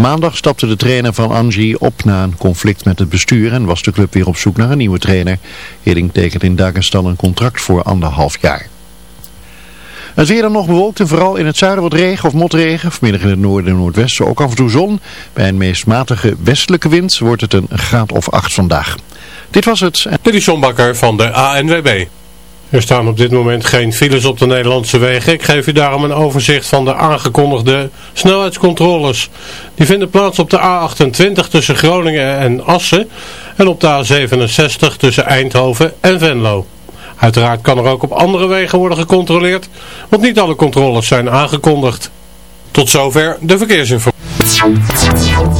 Maandag stapte de trainer van Anji op na een conflict met het bestuur en was de club weer op zoek naar een nieuwe trainer. Hiddink tekent in Dagestan een contract voor anderhalf jaar. Het weer dan nog bewolkt en vooral in het zuiden wat regen of motregen. Vanmiddag in het noorden en noordwesten ook af en toe zon. Bij een meest matige westelijke wind wordt het een graad of acht vandaag. Dit was het. Dit is van de ANWB. Er staan op dit moment geen files op de Nederlandse wegen. Ik geef u daarom een overzicht van de aangekondigde snelheidscontroles. Die vinden plaats op de A28 tussen Groningen en Assen en op de A67 tussen Eindhoven en Venlo. Uiteraard kan er ook op andere wegen worden gecontroleerd, want niet alle controles zijn aangekondigd. Tot zover de verkeersinformatie.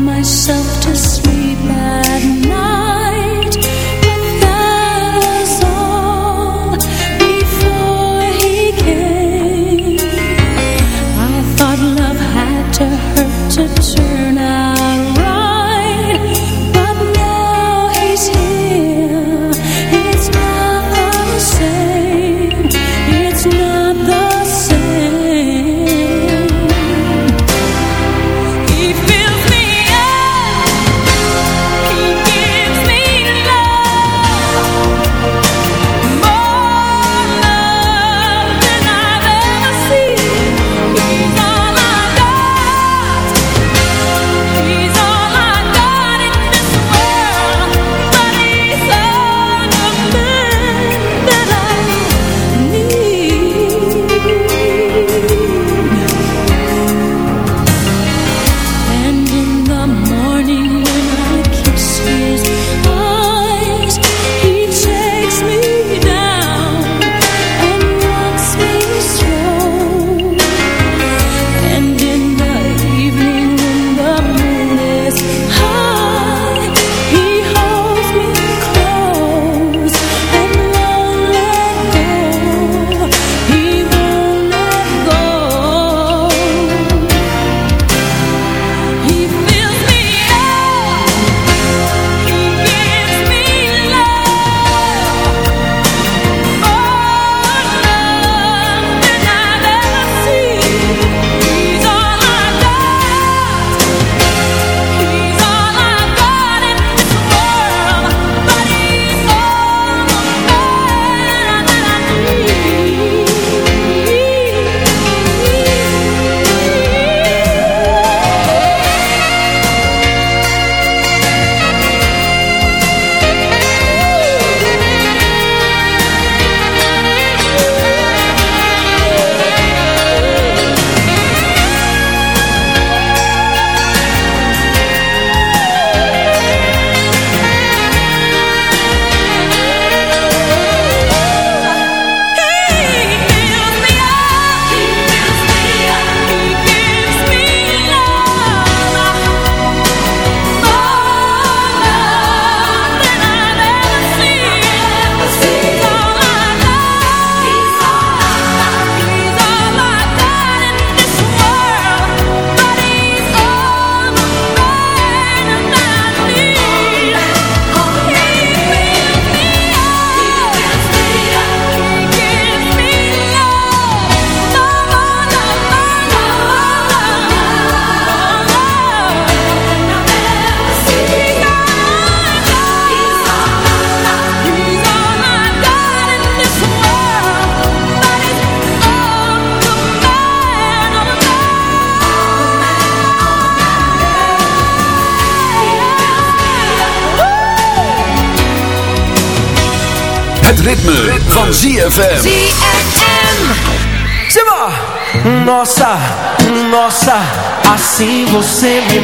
myself to sleep.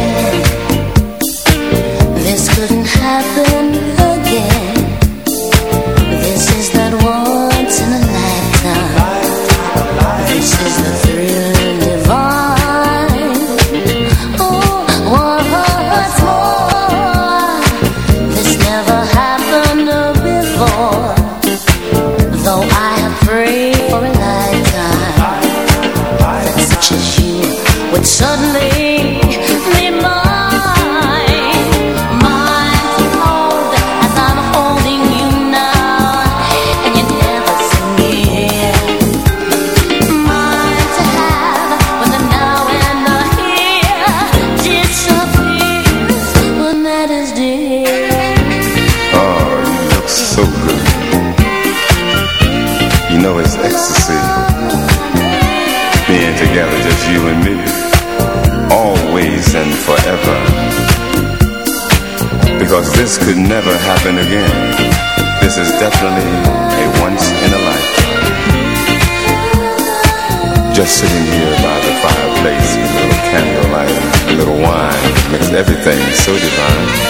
Yeah. everything so divine.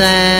sad.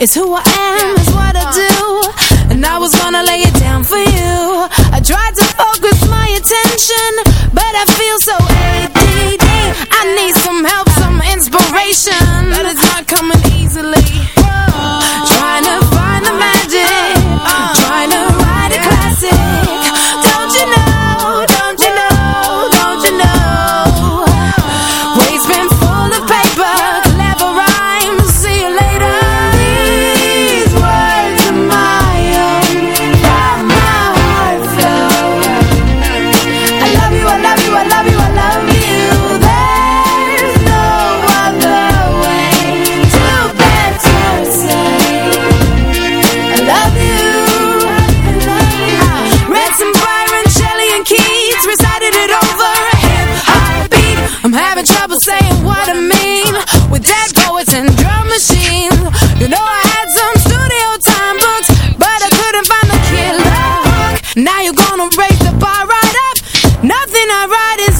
It's who I am, it's what I uh. do. And I was gonna lay it down for you. I tried to focus my attention my ride is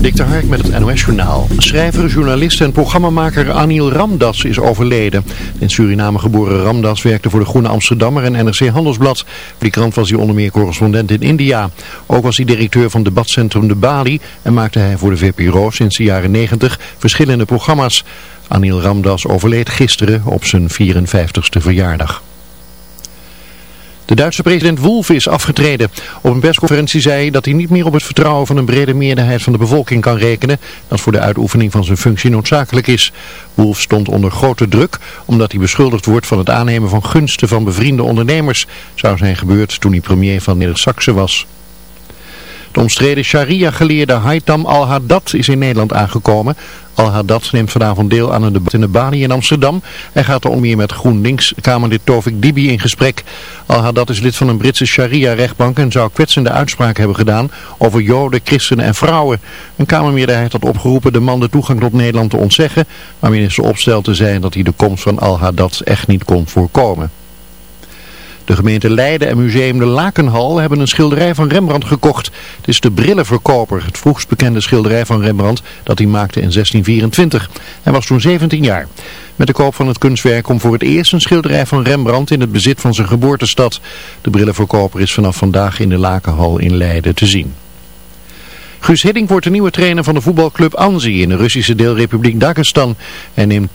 Dik Hark met het NOS-journaal. Schrijver, journalist en programmamaker Anil Ramdas is overleden. In Suriname geboren Ramdas werkte voor de Groene Amsterdammer en NRC Handelsblad. Voor die krant was hij onder meer correspondent in India. Ook was hij directeur van debatcentrum De Bali en maakte hij voor de VPRO sinds de jaren 90 verschillende programma's. Anil Ramdas overleed gisteren op zijn 54ste verjaardag. De Duitse president Wolf is afgetreden. Op een persconferentie zei hij dat hij niet meer op het vertrouwen van een brede meerderheid van de bevolking kan rekenen. Dat voor de uitoefening van zijn functie noodzakelijk is. Wolf stond onder grote druk omdat hij beschuldigd wordt van het aannemen van gunsten van bevriende ondernemers. Zou zijn gebeurd toen hij premier van Neder-Saxe was. De omstreden sharia-geleerde Haitham al-Haddad is in Nederland aangekomen. Al-Haddad neemt vanavond deel aan een debat in de Bali in Amsterdam. Hij gaat er om meer met GroenLinks-Kamerlid Tovik Dibi in gesprek. Al-Haddad is lid van een Britse sharia-rechtbank en zou kwetsende uitspraken hebben gedaan over joden, christenen en vrouwen. Een Kamermeerderheid had opgeroepen de man de toegang tot Nederland te ontzeggen, maar minister Opstelten zei dat hij de komst van Al-Haddad echt niet kon voorkomen. De gemeente Leiden en museum De Lakenhal hebben een schilderij van Rembrandt gekocht. Het is de Brillenverkoper, het vroegst bekende schilderij van Rembrandt dat hij maakte in 1624. Hij was toen 17 jaar. Met de koop van het kunstwerk komt voor het eerst een schilderij van Rembrandt in het bezit van zijn geboortestad. De Brillenverkoper is vanaf vandaag in de Lakenhal in Leiden te zien. Guus Hiddink wordt de nieuwe trainer van de voetbalclub Anzi in de Russische deelrepubliek Dagestan. Hij neemt